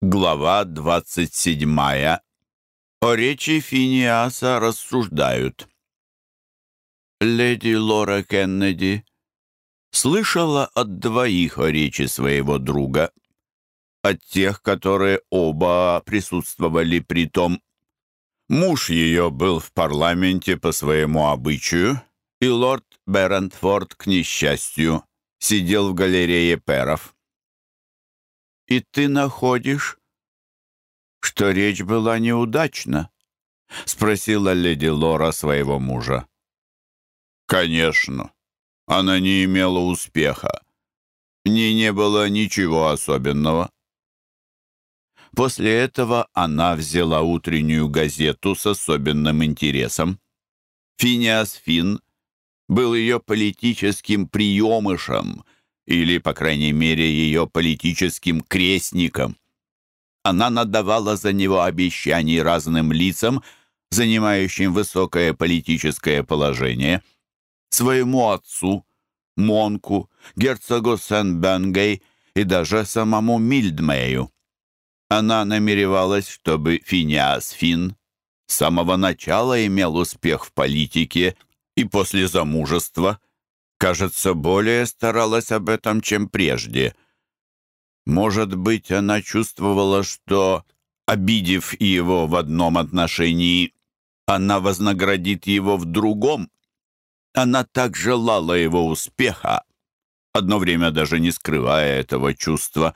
Глава 27. О речи Финиаса рассуждают. Леди Лора Кеннеди слышала от двоих о речи своего друга, от тех, которые оба присутствовали при том. Муж ее был в парламенте по своему обычаю, и лорд Берентфорд, к несчастью, сидел в галерее перов. «И ты находишь, что речь была неудачна?» — спросила леди Лора своего мужа. «Конечно. Она не имела успеха. В ней не было ничего особенного». После этого она взяла утреннюю газету с особенным интересом. Финиас Финн был ее политическим приемышем — или, по крайней мере, ее политическим крестником. Она надавала за него обещаний разным лицам, занимающим высокое политическое положение, своему отцу, Монку, герцогу Сен-Бенгей и даже самому Мильдмею. Она намеревалась, чтобы Финиас Фин с самого начала имел успех в политике и после замужества – кажется, более старалась об этом, чем прежде. Может быть, она чувствовала, что, обидев его в одном отношении, она вознаградит его в другом. Она так желала его успеха, одно время даже не скрывая этого чувства,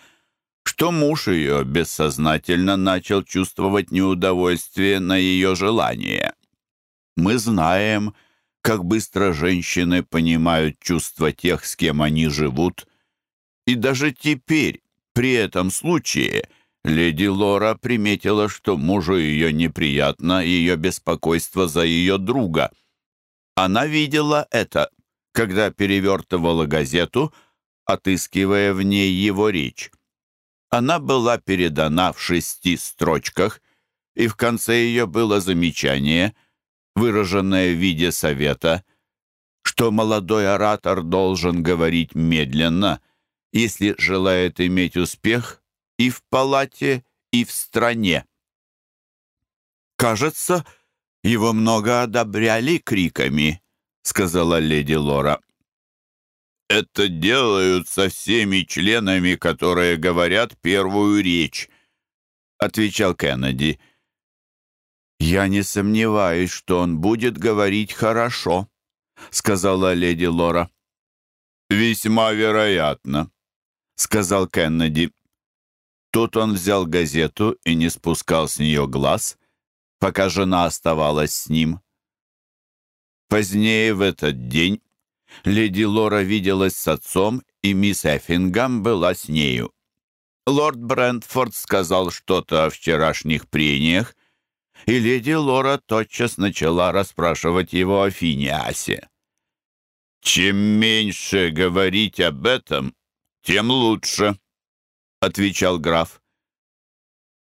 что муж ее бессознательно начал чувствовать неудовольствие на ее желание. Мы знаем, что как быстро женщины понимают чувства тех, с кем они живут. И даже теперь, при этом случае, леди Лора приметила, что мужу ее неприятно ее беспокойство за ее друга. Она видела это, когда перевертывала газету, отыскивая в ней его речь. Она была передана в шести строчках, и в конце ее было замечание — выраженное в виде совета, что молодой оратор должен говорить медленно, если желает иметь успех и в палате, и в стране. «Кажется, его много одобряли криками», — сказала леди Лора. «Это делают со всеми членами, которые говорят первую речь», — отвечал Кеннеди. «Я не сомневаюсь, что он будет говорить хорошо», — сказала леди Лора. «Весьма вероятно», — сказал Кеннеди. Тут он взял газету и не спускал с нее глаз, пока жена оставалась с ним. Позднее в этот день леди Лора виделась с отцом, и мисс Эффингам была с нею. Лорд Брентфорд сказал что-то о вчерашних прениях, и леди Лора тотчас начала расспрашивать его о Финиасе. «Чем меньше говорить об этом, тем лучше», — отвечал граф.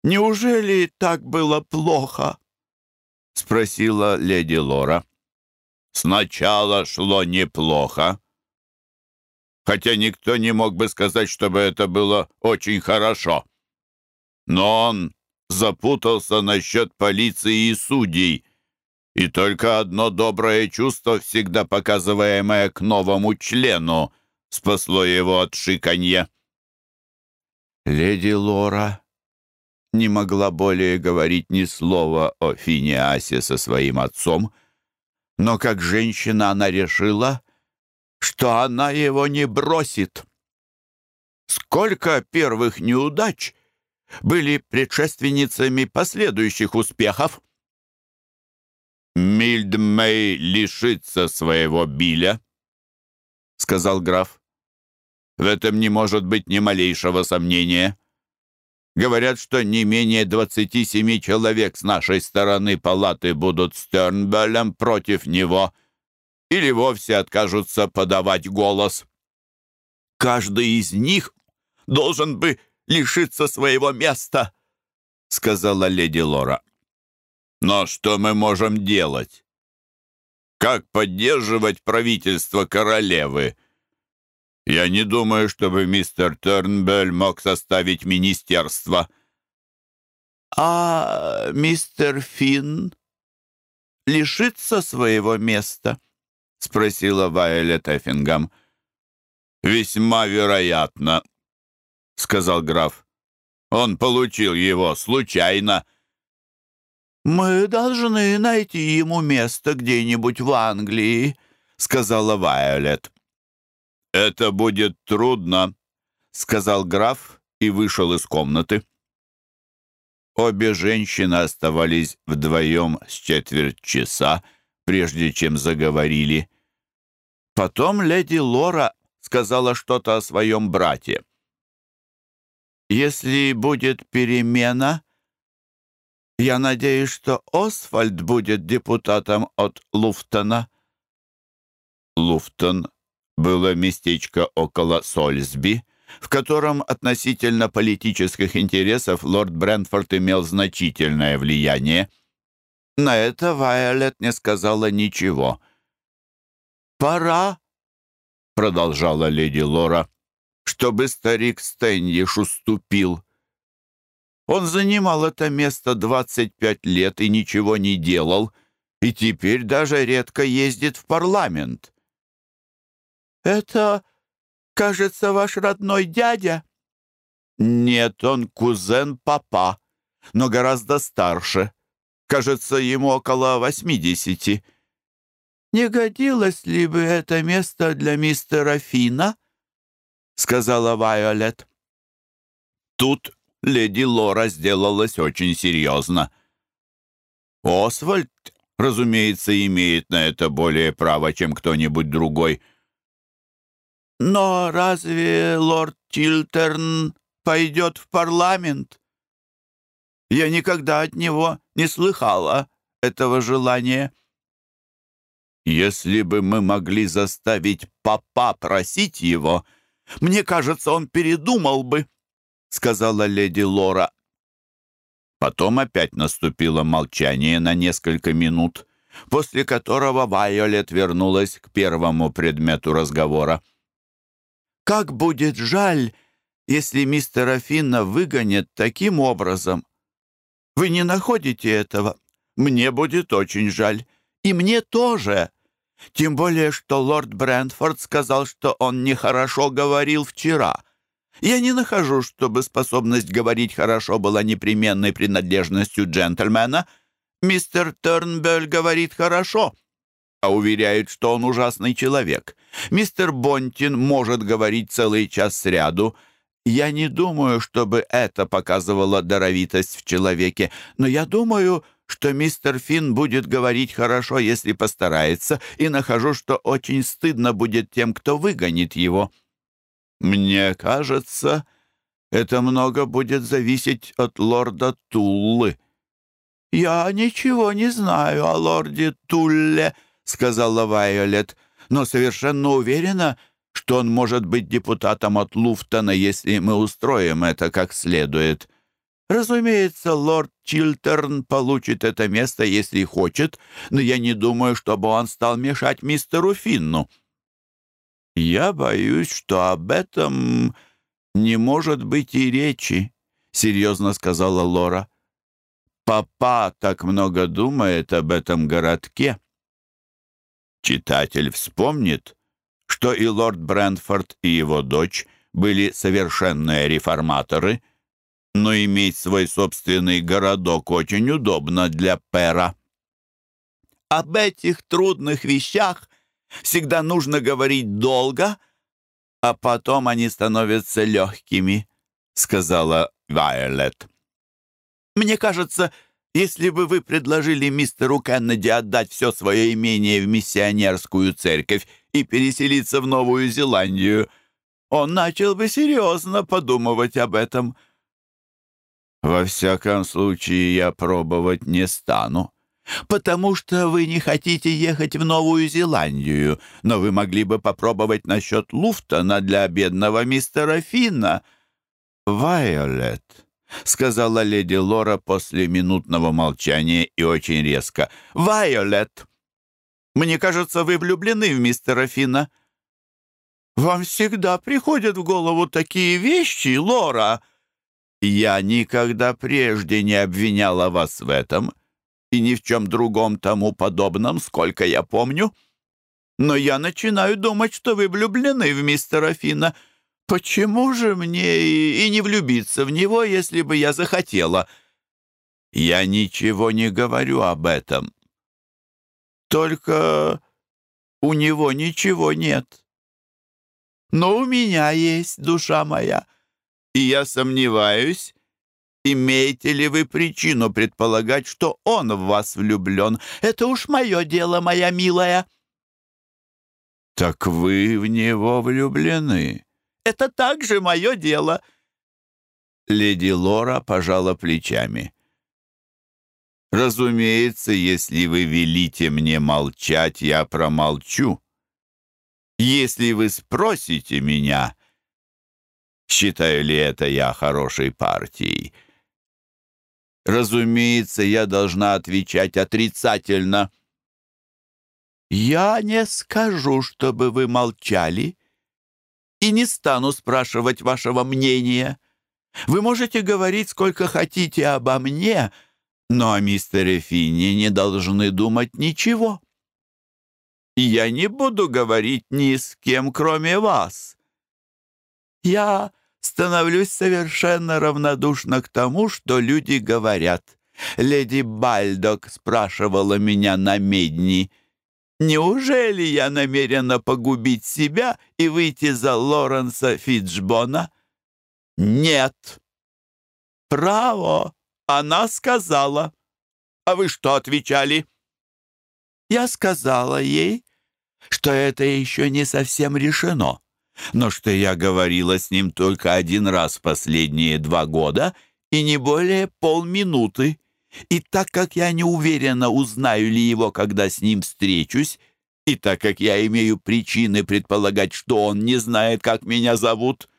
«Неужели так было плохо?» — спросила леди Лора. «Сначала шло неплохо, хотя никто не мог бы сказать, чтобы это было очень хорошо. Но он запутался насчет полиции и судей, и только одно доброе чувство, всегда показываемое к новому члену, спасло его от шиканья. Леди Лора не могла более говорить ни слова о Финиасе со своим отцом, но как женщина она решила, что она его не бросит. Сколько первых неудач были предшественницами последующих успехов. «Мильдмей лишится своего Биля», — сказал граф. «В этом не может быть ни малейшего сомнения. Говорят, что не менее двадцати семи человек с нашей стороны палаты будут Стернбеллем против него или вовсе откажутся подавать голос. Каждый из них должен бы лишиться своего места», — сказала леди Лора. «Но что мы можем делать? Как поддерживать правительство королевы? Я не думаю, чтобы мистер Тернбелл мог составить министерство. «А мистер Финн лишится своего места?» — спросила Вайолет Эффингам. «Весьма вероятно», — сказал граф. «Он получил его случайно». «Мы должны найти ему место где-нибудь в Англии», — сказала Вайолет. «Это будет трудно», — сказал граф и вышел из комнаты. Обе женщины оставались вдвоем с четверть часа, прежде чем заговорили. Потом леди Лора сказала что-то о своем брате. «Если будет перемена, я надеюсь, что Освальд будет депутатом от Луфтона». Луфтон было местечко около Сольсби, в котором относительно политических интересов лорд Брентфорд имел значительное влияние. На это Вайолет не сказала ничего. «Пора», — продолжала леди Лора, — «чтобы старик Стэньиш уступил». Он занимал это место 25 лет и ничего не делал, и теперь даже редко ездит в парламент. «Это, кажется, ваш родной дядя?» «Нет, он кузен папа, но гораздо старше. Кажется, ему около восьмидесяти». «Не годилось ли бы это место для мистера Фина?» — сказала Вайолет. Тут леди Лора сделалась очень серьезно. Освальд, разумеется, имеет на это более право, чем кто-нибудь другой. Но разве лорд Чилтерн пойдет в парламент? Я никогда от него не слыхала этого желания. Если бы мы могли заставить папа просить его, мне кажется, он передумал бы, — сказала леди Лора. Потом опять наступило молчание на несколько минут, после которого Вайолет вернулась к первому предмету разговора. «Как будет жаль, если мистера Финна выгонят таким образом! Вы не находите этого? Мне будет очень жаль. И мне тоже!» Тем более, что лорд Брентфорд сказал, что он нехорошо говорил вчера. Я не нахожу, чтобы способность говорить хорошо была непременной принадлежностью джентльмена. Мистер Тернбелл говорит хорошо, а уверяет, что он ужасный человек. Мистер Бонтин может говорить целый час сряду. Я не думаю, чтобы это показывало даровитость в человеке, но я думаю, что мистер Финн будет говорить хорошо, если постарается, и нахожу, что очень стыдно будет тем, кто выгонит его». «Мне кажется, это много будет зависеть от лорда Туллы». «Я ничего не знаю о лорде Тулле», — сказала Вайолет, «но совершенно уверена, что он может быть депутатом от Луфтона, если мы устроим это как следует». Разумеется, лорд Чилтерн получит это место, если хочет, но я не думаю, чтобы он стал мешать мистеру Финну. Я боюсь, что об этом не может быть и речи, серьезно сказала Лора. Папа так много думает об этом городке. Читатель вспомнит, что и лорд Брентфорд, и его дочь были совершенные реформаторы — но иметь свой собственный городок очень удобно для Пера. Об этих трудных вещах всегда нужно говорить долго, а потом они становятся легкими, — сказала Вайолет. Мне кажется, если бы вы предложили мистеру Кеннеди отдать все свое имение в миссионерскую церковь и переселиться в Новую Зеландию, он начал бы серьезно подумывать об этом — во всяком случае, я пробовать не стану. Потому что вы не хотите ехать в Новую Зеландию, но вы могли бы попробовать насчет Луфтона для бедного мистера Финна. «Вайолет», — сказала леди Лора после минутного молчания и очень резко. «Вайолет, мне кажется, вы влюблены в мистера Финна». «Вам всегда приходят в голову такие вещи, Лора?» Я никогда прежде не обвиняла вас в этом и ни в чем другом тому подобном, сколько я помню. Но я начинаю думать, что вы влюблены в мистера Фина. Почему же мне и, и не влюбиться в него, если бы я захотела? Я ничего не говорю об этом. Только у него ничего нет. Но у меня есть душа моя, и я сомневаюсь, имеете ли вы причину предполагать, что он в вас влюблен. Это уж мое дело, моя милая». «Так вы в него влюблены?» «Это также мое дело». Леди Лора пожала плечами. «Разумеется, если вы велите мне молчать, я промолчу. Если вы спросите меня, считаю ли это я хорошей партией, разумеется, я должна отвечать отрицательно. Я не скажу, чтобы вы молчали, и не стану спрашивать вашего мнения. Вы можете говорить сколько хотите обо мне, но о мистере Финне не должны думать ничего я не буду говорить ни с кем, кроме вас. Я становлюсь совершенно равнодушна к тому, что люди говорят. Леди Бальдок спрашивала меня на медни, «Неужели я намерена погубить себя и выйти за Лоренса Фитджбона?» «Нет». «Право, она сказала». «А вы что отвечали?» «Я сказала ей, что это еще не совсем решено, но что я говорила с ним только один раз последние два года и не более полминуты. И так как я не уверена, узнаю ли его, когда с ним встречусь, и так как я имею причины предполагать, что он не знает, как меня зовут,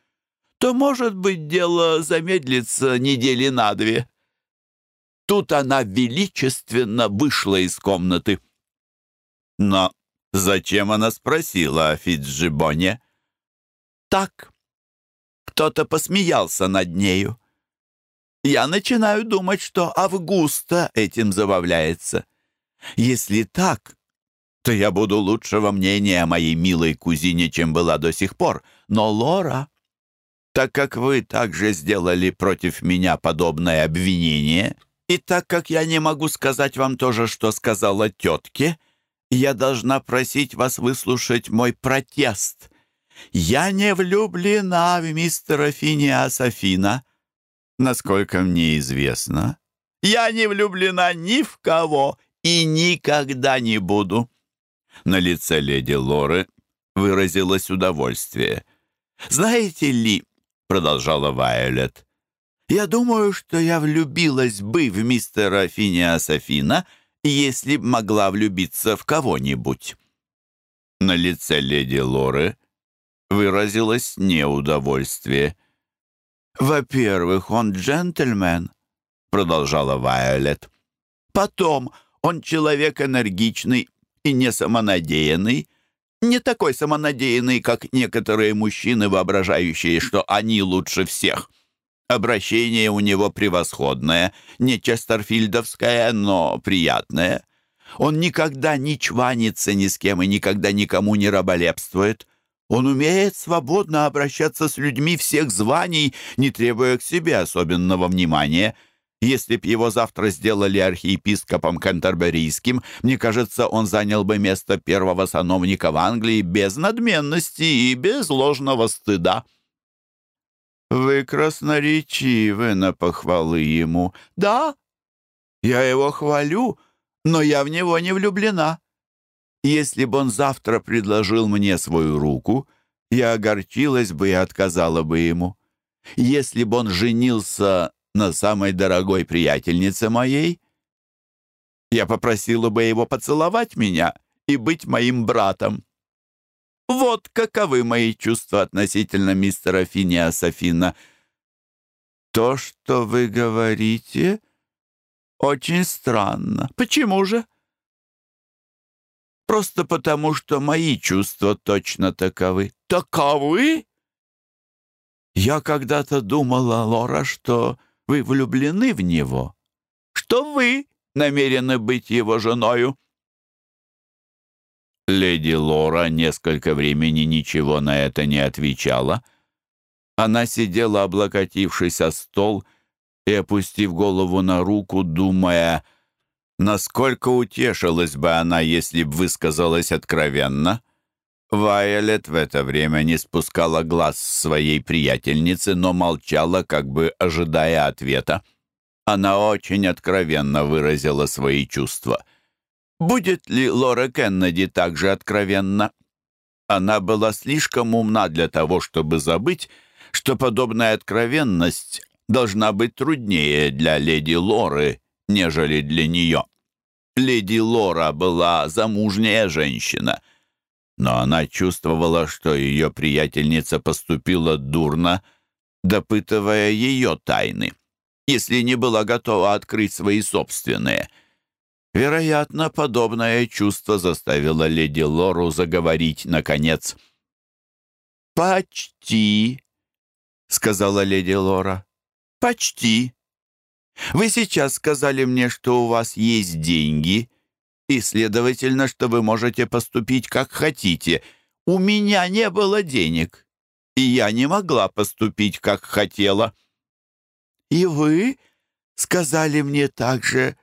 то, может быть, дело замедлится недели на две. Тут она величественно вышла из комнаты. Но Зачем она спросила о Фиджибоне? Так. Кто-то посмеялся над нею. Я начинаю думать, что Августа этим забавляется. Если так, то я буду лучшего мнения о моей милой кузине, чем была до сих пор. Но, Лора, так как вы также сделали против меня подобное обвинение, и так как я не могу сказать вам то же, что сказала тетке, я должна просить вас выслушать мой протест. Я не влюблена в мистера Финиаса Фина. Насколько мне известно, я не влюблена ни в кого и никогда не буду». На лице леди Лоры выразилось удовольствие. «Знаете ли, — продолжала Вайолет, — я думаю, что я влюбилась бы в мистера Финиаса Фина, — если б могла влюбиться в кого-нибудь. На лице леди Лоры выразилось неудовольствие. «Во-первых, он джентльмен», — продолжала Вайолет. «Потом, он человек энергичный и не самонадеянный, не такой самонадеянный, как некоторые мужчины, воображающие, что они лучше всех. Обращение у него превосходное, не честерфильдовское, но приятное. Он никогда не чванится ни с кем и никогда никому не раболепствует. Он умеет свободно обращаться с людьми всех званий, не требуя к себе особенного внимания. Если б его завтра сделали архиепископом Кантерберийским, мне кажется, он занял бы место первого сановника в Англии без надменности и без ложного стыда. «Вы красноречивы на похвалы ему». «Да, я его хвалю, но я в него не влюблена. Если бы он завтра предложил мне свою руку, я огорчилась бы и отказала бы ему. Если бы он женился на самой дорогой приятельнице моей, я попросила бы его поцеловать меня и быть моим братом. Вот каковы мои чувства относительно мистера Финиаса Финна. То, что вы говорите, очень странно. Почему же? Просто потому, что мои чувства точно таковы. Таковы? Я когда-то думала, Лора, что вы влюблены в него, что вы намерены быть его женою. Леди Лора несколько времени ничего на это не отвечала. Она сидела, облокотившись о стол и опустив голову на руку, думая, насколько утешилась бы она, если б высказалась откровенно. Вайолет в это время не спускала глаз своей приятельницы, но молчала, как бы ожидая ответа. Она очень откровенно выразила свои чувства — Будет ли Лора Кеннеди также откровенна? Она была слишком умна для того, чтобы забыть, что подобная откровенность должна быть труднее для леди Лоры, нежели для нее. Леди Лора была замужняя женщина, но она чувствовала, что ее приятельница поступила дурно, допытывая ее тайны, если не была готова открыть свои собственные – Вероятно, подобное чувство заставило леди Лору заговорить наконец. «Почти», — сказала леди Лора. «Почти. Вы сейчас сказали мне, что у вас есть деньги, и, следовательно, что вы можете поступить как хотите. У меня не было денег, и я не могла поступить как хотела». «И вы сказали мне также,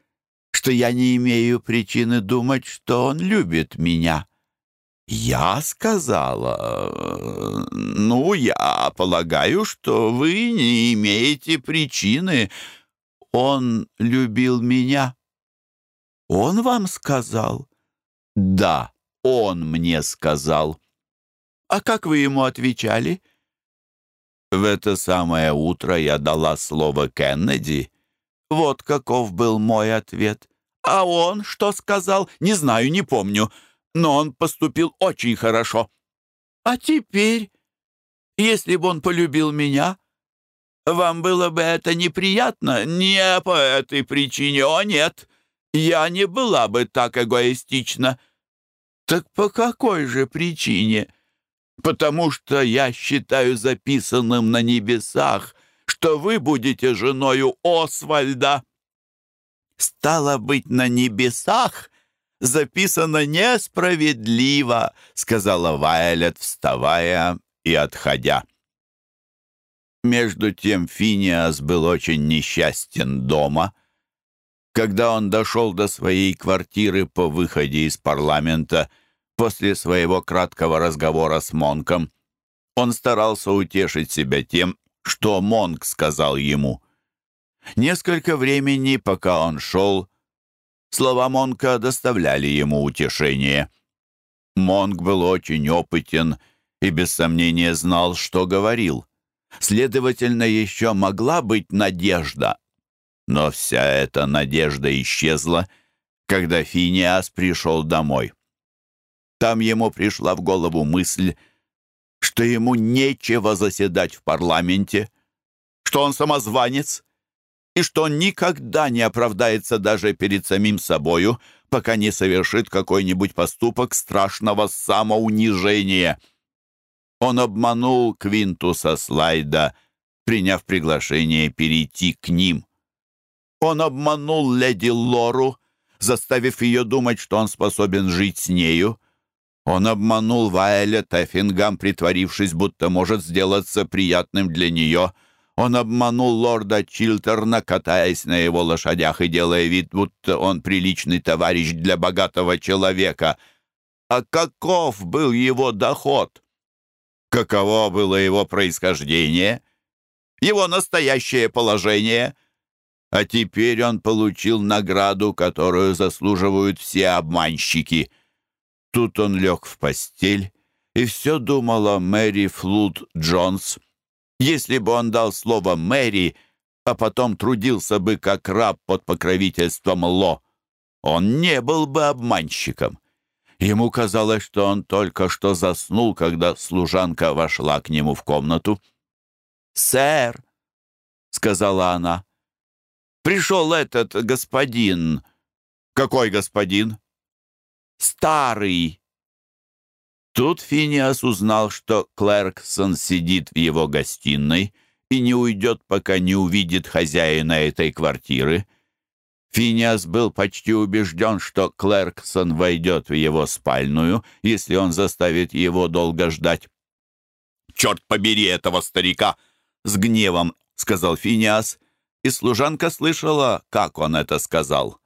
что я не имею причины думать, что он любит меня. Я сказала, ну, я полагаю, что вы не имеете причины. Он любил меня. Он вам сказал? Да, он мне сказал. А как вы ему отвечали? В это самое утро я дала слово Кеннеди, вот каков был мой ответ. А он что сказал? Не знаю, не помню. Но он поступил очень хорошо. А теперь, если бы он полюбил меня, вам было бы это неприятно? Не по этой причине, о нет. Я не была бы так эгоистична. Так по какой же причине? Потому что я считаю записанным на небесах, что вы будете женою Освальда. Стало быть, на небесах записано несправедливо, сказала Вайлет, вставая и отходя. Между тем Финиас был очень несчастен дома. Когда он дошел до своей квартиры по выходе из парламента после своего краткого разговора с Монком, он старался утешить себя тем, что Монг сказал ему. Несколько времени, пока он шел, слова Монка доставляли ему утешение. Монг был очень опытен и без сомнения знал, что говорил. Следовательно, еще могла быть надежда. Но вся эта надежда исчезла, когда Финиас пришел домой. Там ему пришла в голову мысль, что ему нечего заседать в парламенте, что он самозванец и что он никогда не оправдается даже перед самим собою, пока не совершит какой-нибудь поступок страшного самоунижения. Он обманул Квинтуса Слайда, приняв приглашение перейти к ним. Он обманул леди Лору, заставив ее думать, что он способен жить с нею, он обманул Вайолет Эффингам, притворившись, будто может сделаться приятным для нее. Он обманул лорда Чилтерна, катаясь на его лошадях и делая вид, будто он приличный товарищ для богатого человека. А каков был его доход? Каково было его происхождение? Его настоящее положение? А теперь он получил награду, которую заслуживают все обманщики — Тут он лег в постель и все думал о Мэри Флуд Джонс. Если бы он дал слово «Мэри», а потом трудился бы как раб под покровительством Ло, он не был бы обманщиком. Ему казалось, что он только что заснул, когда служанка вошла к нему в комнату. «Сэр», — сказала она, — «пришел этот господин». «Какой господин?» старый. Тут Финиас узнал, что Клэрксон сидит в его гостиной и не уйдет, пока не увидит хозяина этой квартиры. Финиас был почти убежден, что Клэрксон войдет в его спальную, если он заставит его долго ждать. «Черт побери этого старика!» — с гневом сказал Финиас, и служанка слышала, как он это сказал.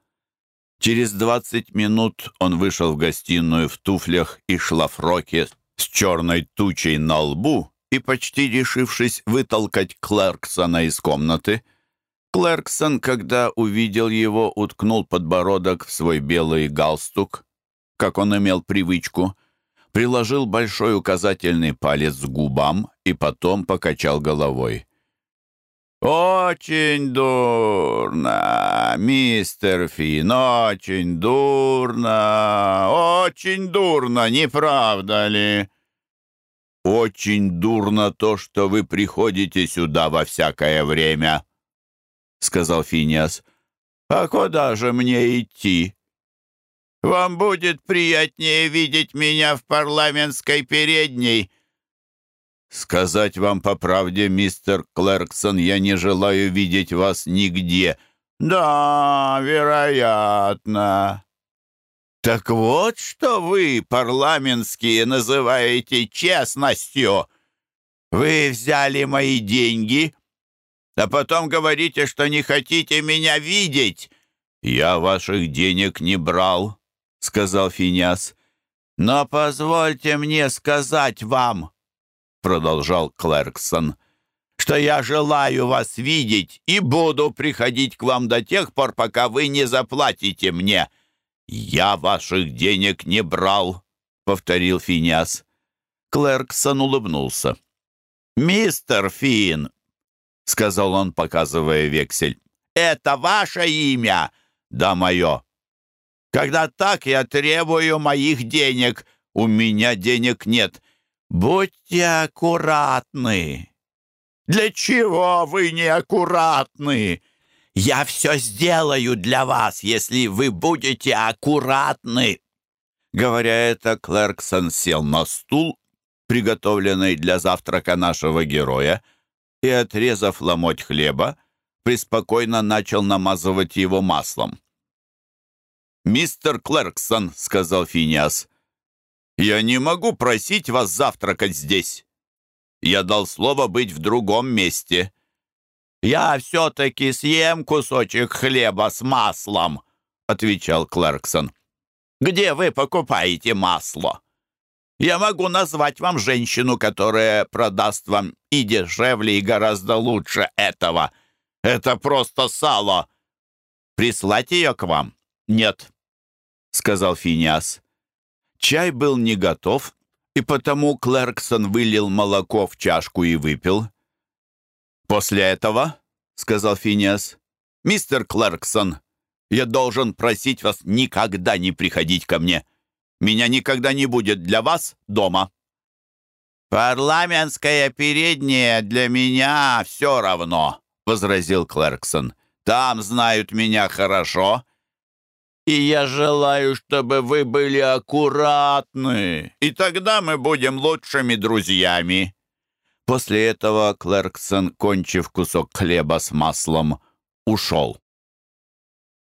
Через двадцать минут он вышел в гостиную в туфлях и шлафроке с черной тучей на лбу и, почти решившись вытолкать Клэрксона из комнаты, Клэрксон, когда увидел его, уткнул подбородок в свой белый галстук, как он имел привычку, приложил большой указательный палец к губам и потом покачал головой. «Очень дурно, мистер Финн, очень дурно, очень дурно, не правда ли?» «Очень дурно то, что вы приходите сюда во всякое время», — сказал Финиас. «А куда же мне идти?» «Вам будет приятнее видеть меня в парламентской передней», «Сказать вам по правде, мистер Клэрксон, я не желаю видеть вас нигде». «Да, вероятно». «Так вот, что вы, парламентские, называете честностью. Вы взяли мои деньги, а потом говорите, что не хотите меня видеть». «Я ваших денег не брал», — сказал Финяс. «Но позвольте мне сказать вам, — продолжал Клэрксон, «что я желаю вас видеть и буду приходить к вам до тех пор, пока вы не заплатите мне». «Я ваших денег не брал», — повторил Финиас. Клэрксон улыбнулся. «Мистер Фин», — сказал он, показывая вексель, — «это ваше имя?» «Да, мое». «Когда так, я требую моих денег. У меня денег нет. «Будьте аккуратны!» «Для чего вы неаккуратны?» «Я все сделаю для вас, если вы будете аккуратны!» Говоря это, Клэрксон сел на стул, приготовленный для завтрака нашего героя, и, отрезав ломоть хлеба, преспокойно начал намазывать его маслом. «Мистер Клэрксон», — сказал Финиас, я не могу просить вас завтракать здесь. Я дал слово быть в другом месте. Я все-таки съем кусочек хлеба с маслом, отвечал Клэрксон. Где вы покупаете масло? Я могу назвать вам женщину, которая продаст вам и дешевле, и гораздо лучше этого. Это просто сало. Прислать ее к вам? Нет, сказал Финиас. Чай был не готов, и потому Клэрксон вылил молоко в чашку и выпил. «После этого», — сказал Финиас, — «мистер Клэрксон, я должен просить вас никогда не приходить ко мне. Меня никогда не будет для вас дома». «Парламентская передняя для меня все равно», — возразил Клэрксон. «Там знают меня хорошо, и я желаю, чтобы вы были аккуратны, и тогда мы будем лучшими друзьями». После этого Клэрксон, кончив кусок хлеба с маслом, ушел.